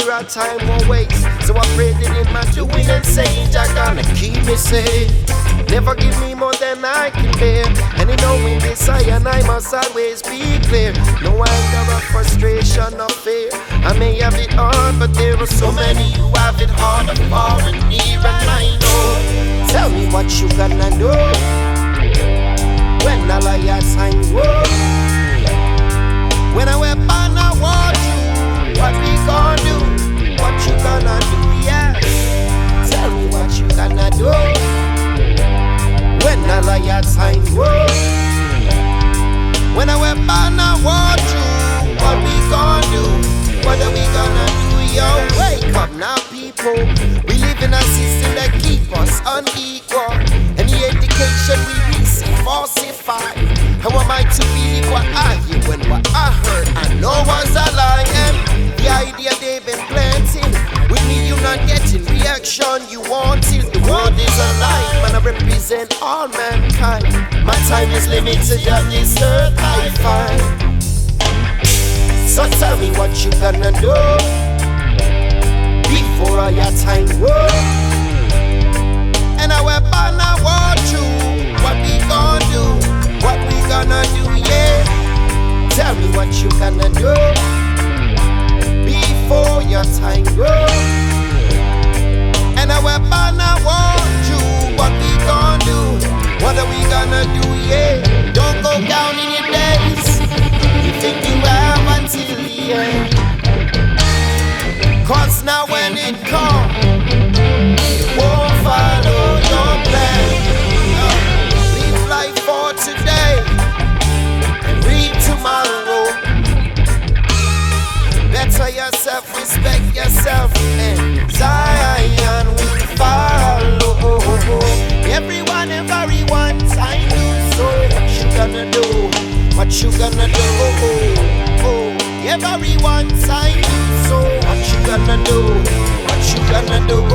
my time won't waste. So I pray that in my doing and saying, Jah gonna keep me safe. Never give me more than I can bear. And in knowing this, I and I must always be clear. No anger or frustration or fear. I may have it hard, but there are so many who have it harder, far and near, and I know. Tell me what you gonna do when all of time go. When I wear on time. When I wear on I want you, what we gonna do? What are we gonna do? Yo, wake up now, people. We live in a system that keep us unequal. Any education we receive falsified. How am I to believe what I hear when what I represent all mankind. My time is limited on this earth I find. So tell me what you gonna do before all your time go. And I weapon I want you. What we gonna do? What we gonna do? Yeah. Tell me what you gonna do before your time go. And I weapon and eh. Zion will follow. Everyone, everyone, time to so. What you gonna do? What you gonna do? Oh, oh. everyone, time to so. What you gonna do? What you gonna do? Oh,